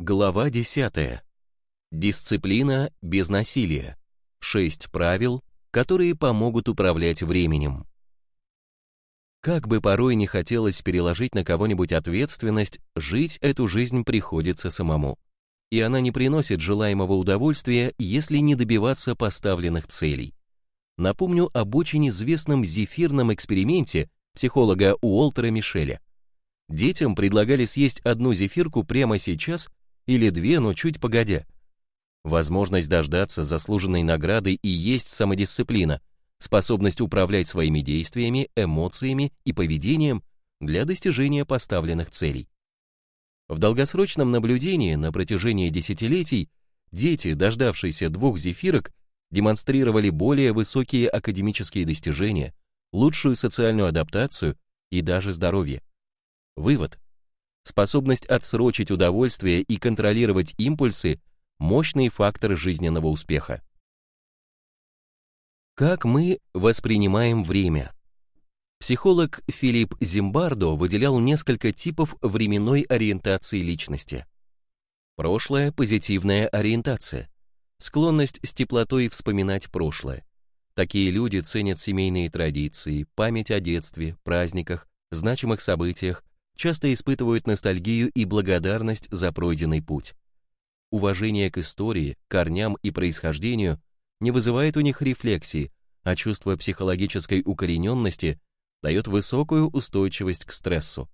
Глава 10. Дисциплина без насилия. Шесть правил, которые помогут управлять временем. Как бы порой не хотелось переложить на кого-нибудь ответственность, жить эту жизнь приходится самому. И она не приносит желаемого удовольствия, если не добиваться поставленных целей. Напомню об очень известном зефирном эксперименте психолога Уолтера Мишеля. Детям предлагали съесть одну зефирку прямо сейчас или две, но чуть погодя. Возможность дождаться заслуженной награды и есть самодисциплина, способность управлять своими действиями, эмоциями и поведением для достижения поставленных целей. В долгосрочном наблюдении на протяжении десятилетий дети, дождавшиеся двух зефирок, демонстрировали более высокие академические достижения, лучшую социальную адаптацию и даже здоровье. Вывод. Способность отсрочить удовольствие и контролировать импульсы – мощный фактор жизненного успеха. Как мы воспринимаем время? Психолог Филипп Зимбардо выделял несколько типов временной ориентации личности. Прошлое – позитивная ориентация. Склонность с теплотой вспоминать прошлое. Такие люди ценят семейные традиции, память о детстве, праздниках, значимых событиях, часто испытывают ностальгию и благодарность за пройденный путь. Уважение к истории, корням и происхождению не вызывает у них рефлексии, а чувство психологической укорененности дает высокую устойчивость к стрессу.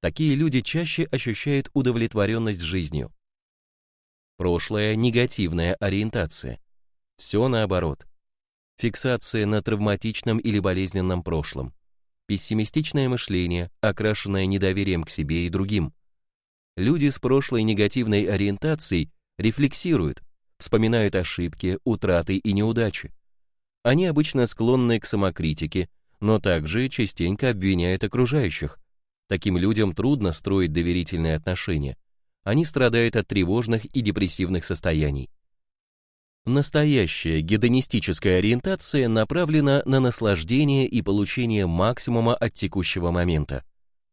Такие люди чаще ощущают удовлетворенность жизнью. Прошлое – негативная ориентация. Все наоборот. Фиксация на травматичном или болезненном прошлом пессимистичное мышление, окрашенное недоверием к себе и другим. Люди с прошлой негативной ориентацией рефлексируют, вспоминают ошибки, утраты и неудачи. Они обычно склонны к самокритике, но также частенько обвиняют окружающих. Таким людям трудно строить доверительные отношения. Они страдают от тревожных и депрессивных состояний. Настоящая гедонистическая ориентация направлена на наслаждение и получение максимума от текущего момента.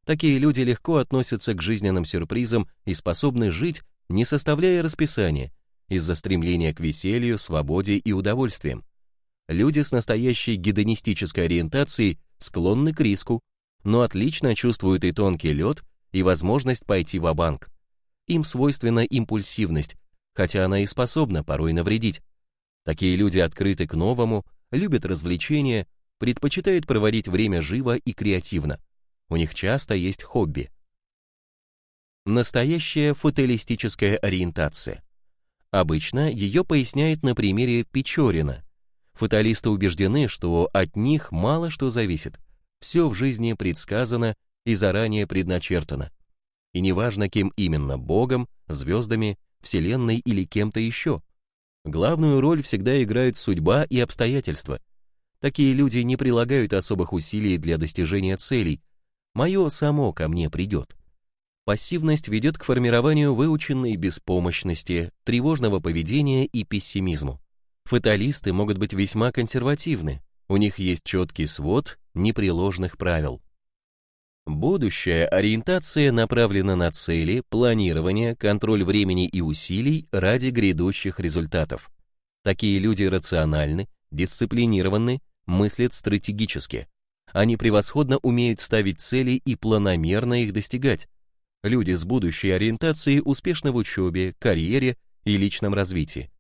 Такие люди легко относятся к жизненным сюрпризам и способны жить, не составляя расписания, из-за стремления к веселью, свободе и удовольствиям. Люди с настоящей гедонистической ориентацией склонны к риску, но отлично чувствуют и тонкий лед, и возможность пойти в банк Им свойственна импульсивность, хотя она и способна порой навредить. Такие люди открыты к новому, любят развлечения, предпочитают проводить время живо и креативно. У них часто есть хобби. Настоящая фаталистическая ориентация. Обычно ее поясняют на примере Печорина. Фаталисты убеждены, что от них мало что зависит. Все в жизни предсказано и заранее предначертано. И неважно, кем именно, Богом, звездами Вселенной или кем-то еще. Главную роль всегда играют судьба и обстоятельства. Такие люди не прилагают особых усилий для достижения целей. Мое само ко мне придет. Пассивность ведет к формированию выученной беспомощности, тревожного поведения и пессимизму. Фаталисты могут быть весьма консервативны, у них есть четкий свод непреложных правил. Будущая ориентация направлена на цели, планирование, контроль времени и усилий ради грядущих результатов. Такие люди рациональны, дисциплинированы, мыслят стратегически. Они превосходно умеют ставить цели и планомерно их достигать. Люди с будущей ориентацией успешны в учебе, карьере и личном развитии.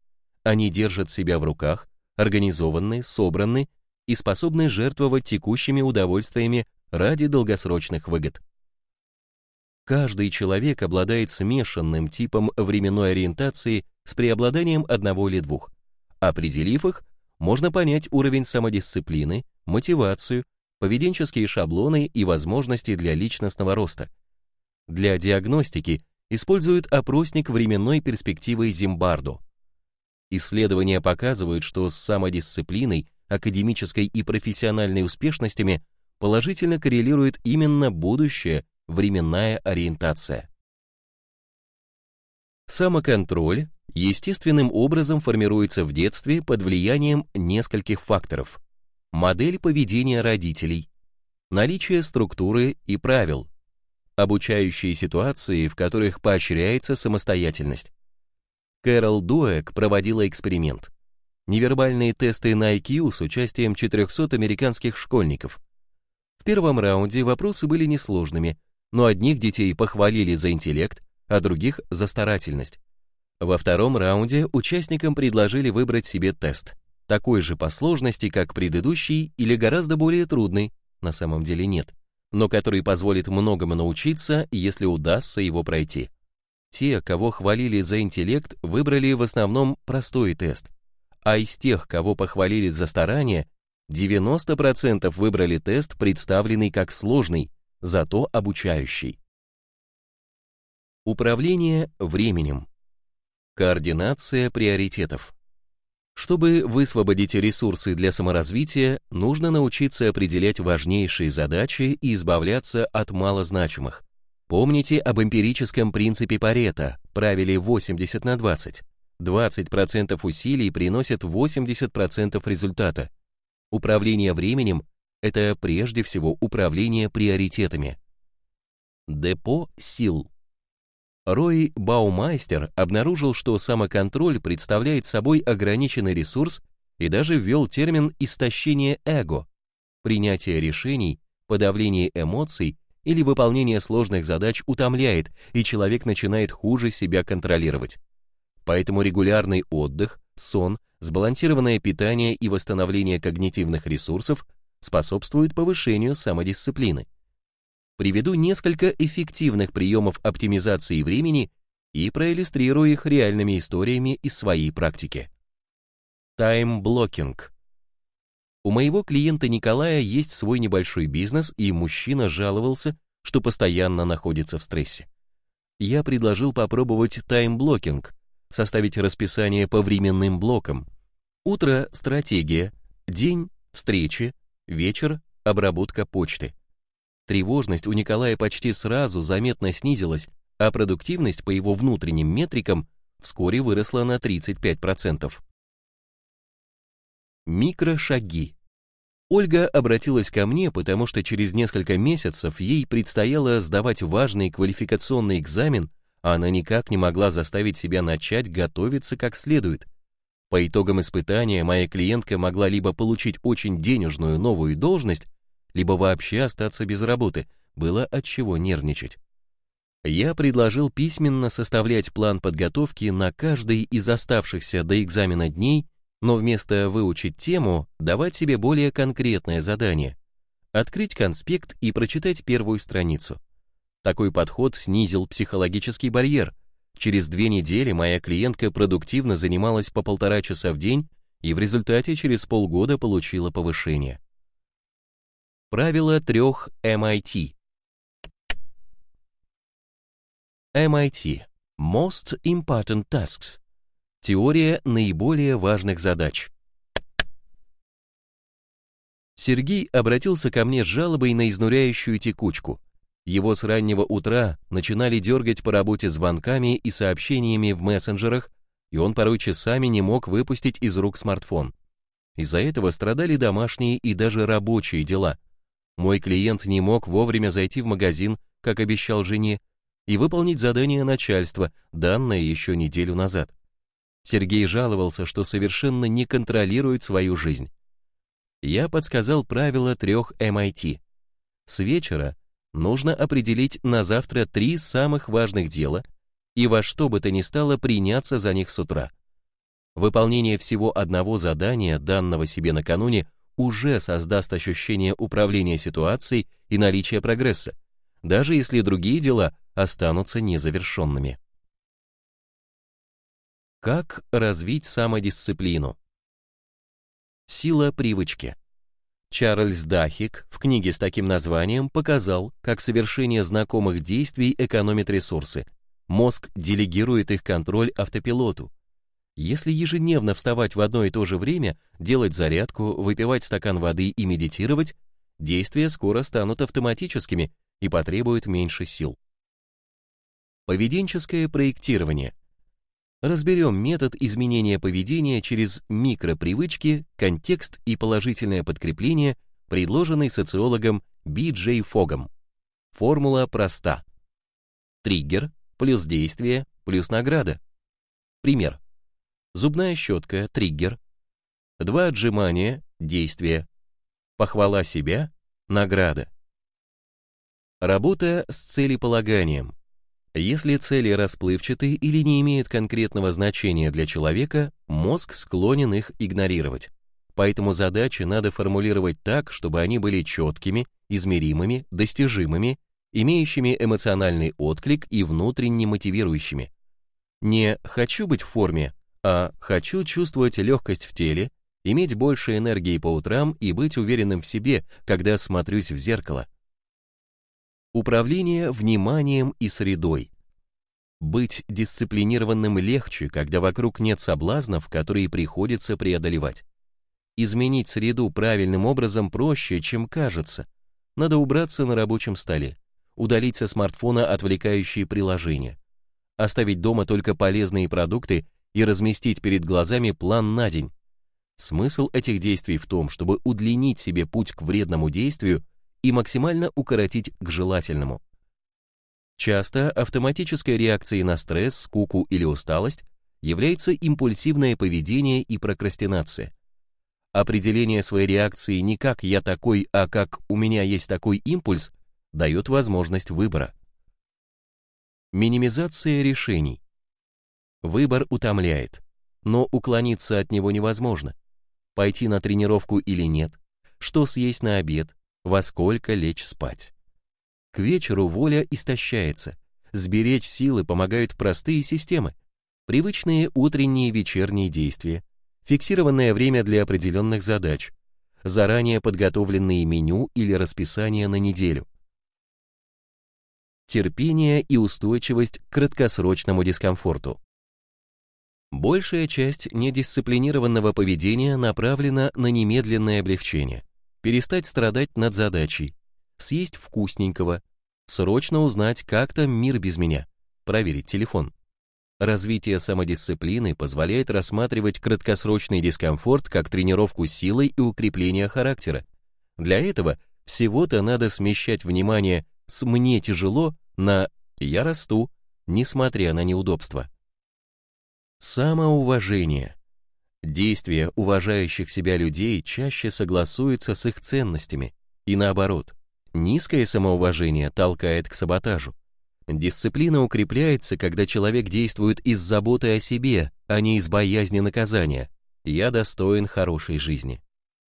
Они держат себя в руках, организованы, собраны и способны жертвовать текущими удовольствиями ради долгосрочных выгод. Каждый человек обладает смешанным типом временной ориентации с преобладанием одного или двух. Определив их, можно понять уровень самодисциплины, мотивацию, поведенческие шаблоны и возможности для личностного роста. Для диагностики используют опросник временной перспективы Зимбардо. Исследования показывают, что с самодисциплиной, академической и профессиональной успешностями положительно коррелирует именно будущая временная ориентация. Самоконтроль естественным образом формируется в детстве под влиянием нескольких факторов. Модель поведения родителей, наличие структуры и правил, обучающие ситуации, в которых поощряется самостоятельность. Кэрол Дуэк проводила эксперимент. Невербальные тесты на IQ с участием 400 американских школьников. В первом раунде вопросы были несложными, но одних детей похвалили за интеллект, а других за старательность. Во втором раунде участникам предложили выбрать себе тест, такой же по сложности, как предыдущий или гораздо более трудный, на самом деле нет, но который позволит многому научиться, если удастся его пройти. Те, кого хвалили за интеллект, выбрали в основном простой тест, а из тех, кого похвалили за старание, 90% выбрали тест, представленный как сложный, зато обучающий. Управление временем. Координация приоритетов. Чтобы высвободить ресурсы для саморазвития, нужно научиться определять важнейшие задачи и избавляться от малозначимых. Помните об эмпирическом принципе Парето, правиле 80 на 20. 20% усилий приносят 80% результата. Управление временем – это прежде всего управление приоритетами. Депо сил. Рой Баумайстер обнаружил, что самоконтроль представляет собой ограниченный ресурс и даже ввел термин «истощение эго», принятие решений, подавление эмоций или выполнение сложных задач утомляет, и человек начинает хуже себя контролировать. Поэтому регулярный отдых, сон, сбалансированное питание и восстановление когнитивных ресурсов способствуют повышению самодисциплины приведу несколько эффективных приемов оптимизации времени и проиллюстрирую их реальными историями из своей практики. Тайм-блокинг. У моего клиента Николая есть свой небольшой бизнес, и мужчина жаловался, что постоянно находится в стрессе. Я предложил попробовать тайм-блокинг, составить расписание по временным блокам. Утро – стратегия, день – встречи, вечер – обработка почты. Тревожность у Николая почти сразу заметно снизилась, а продуктивность по его внутренним метрикам вскоре выросла на 35%. Микрошаги. Ольга обратилась ко мне, потому что через несколько месяцев ей предстояло сдавать важный квалификационный экзамен, она никак не могла заставить себя начать готовиться как следует. По итогам испытания моя клиентка могла либо получить очень денежную новую должность, либо вообще остаться без работы, было от чего нервничать. Я предложил письменно составлять план подготовки на каждый из оставшихся до экзамена дней, но вместо выучить тему давать себе более конкретное задание. Открыть конспект и прочитать первую страницу. Такой подход снизил психологический барьер. Через две недели моя клиентка продуктивно занималась по полтора часа в день и в результате через полгода получила повышение. Правило трех MIT. MIT – Most Important Tasks. Теория наиболее важных задач. Сергей обратился ко мне с жалобой на изнуряющую текучку. Его с раннего утра начинали дергать по работе звонками и сообщениями в мессенджерах, и он порой часами не мог выпустить из рук смартфон. Из-за этого страдали домашние и даже рабочие дела – мой клиент не мог вовремя зайти в магазин, как обещал жене, и выполнить задание начальства, данное еще неделю назад. Сергей жаловался, что совершенно не контролирует свою жизнь. Я подсказал правило трех MIT. С вечера нужно определить на завтра три самых важных дела и во что бы то ни стало приняться за них с утра. Выполнение всего одного задания, данного себе накануне, уже создаст ощущение управления ситуацией и наличия прогресса, даже если другие дела останутся незавершенными. Как развить самодисциплину? Сила привычки. Чарльз Дахик в книге с таким названием показал, как совершение знакомых действий экономит ресурсы. Мозг делегирует их контроль автопилоту, если ежедневно вставать в одно и то же время, делать зарядку, выпивать стакан воды и медитировать, действия скоро станут автоматическими и потребуют меньше сил. Поведенческое проектирование. Разберем метод изменения поведения через микропривычки, контекст и положительное подкрепление, предложенный социологом Би Джей Фогом. Формула проста. триггер плюс действие плюс награда. Пример. Зубная щетка, триггер. Два отжимания, действие. Похвала себя, награда. Работа с целеполаганием. Если цели расплывчаты или не имеют конкретного значения для человека, мозг склонен их игнорировать. Поэтому задачи надо формулировать так, чтобы они были четкими, измеримыми, достижимыми, имеющими эмоциональный отклик и внутренне мотивирующими. Не «хочу быть в форме», а «хочу чувствовать легкость в теле», иметь больше энергии по утрам и быть уверенным в себе, когда смотрюсь в зеркало. Управление вниманием и средой. Быть дисциплинированным легче, когда вокруг нет соблазнов, которые приходится преодолевать. Изменить среду правильным образом проще, чем кажется. Надо убраться на рабочем столе, удалить со смартфона отвлекающие приложения, оставить дома только полезные продукты и разместить перед глазами план на день. Смысл этих действий в том, чтобы удлинить себе путь к вредному действию и максимально укоротить к желательному. Часто автоматической реакцией на стресс, скуку или усталость является импульсивное поведение и прокрастинация. Определение своей реакции не как «я такой», а как «у меня есть такой импульс» дает возможность выбора. Минимизация решений. Выбор утомляет, но уклониться от него невозможно. Пойти на тренировку или нет, что съесть на обед, во сколько лечь спать. К вечеру воля истощается, сберечь силы помогают простые системы, привычные утренние и вечерние действия, фиксированное время для определенных задач, заранее подготовленные меню или расписание на неделю. Терпение и устойчивость к краткосрочному дискомфорту. Большая часть недисциплинированного поведения направлена на немедленное облегчение, перестать страдать над задачей, съесть вкусненького, срочно узнать, как там мир без меня, проверить телефон. Развитие самодисциплины позволяет рассматривать краткосрочный дискомфорт как тренировку силой и укрепление характера. Для этого всего-то надо смещать внимание с «мне тяжело» на «я расту», несмотря на неудобства. Самоуважение. Действия уважающих себя людей чаще согласуются с их ценностями, и наоборот, низкое самоуважение толкает к саботажу. Дисциплина укрепляется, когда человек действует из заботы о себе, а не из боязни наказания. Я достоин хорошей жизни.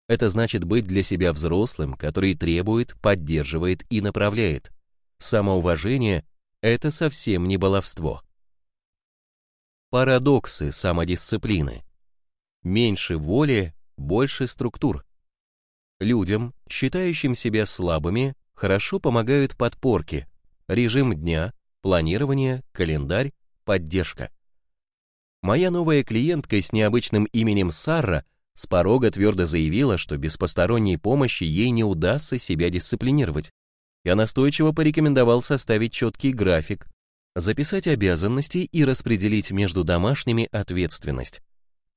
Это значит быть для себя взрослым, который требует, поддерживает и направляет. Самоуважение – это совсем не баловство. Парадоксы самодисциплины. Меньше воли, больше структур. Людям, считающим себя слабыми, хорошо помогают подпорки, режим дня, планирование, календарь, поддержка. Моя новая клиентка с необычным именем Сара с порога твердо заявила, что без посторонней помощи ей не удастся себя дисциплинировать. Я настойчиво порекомендовал составить четкий график, записать обязанности и распределить между домашними ответственность.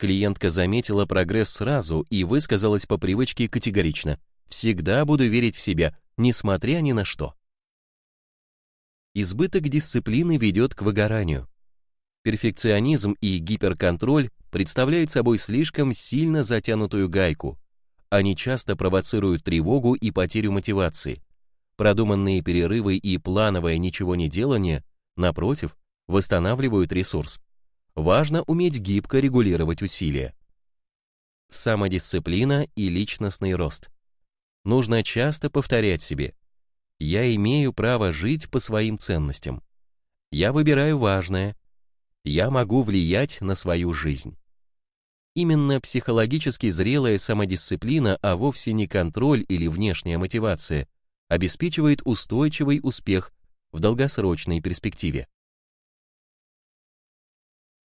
Клиентка заметила прогресс сразу и высказалась по привычке категорично. «Всегда буду верить в себя, несмотря ни на что». Избыток дисциплины ведет к выгоранию. Перфекционизм и гиперконтроль представляют собой слишком сильно затянутую гайку. Они часто провоцируют тревогу и потерю мотивации. Продуманные перерывы и плановое ничего не делание, напротив, восстанавливают ресурс. Важно уметь гибко регулировать усилия. Самодисциплина и личностный рост. Нужно часто повторять себе я имею право жить по своим ценностям. Я выбираю важное. Я могу влиять на свою жизнь. Именно психологически зрелая самодисциплина, а вовсе не контроль или внешняя мотивация, обеспечивает устойчивый успех в долгосрочной перспективе.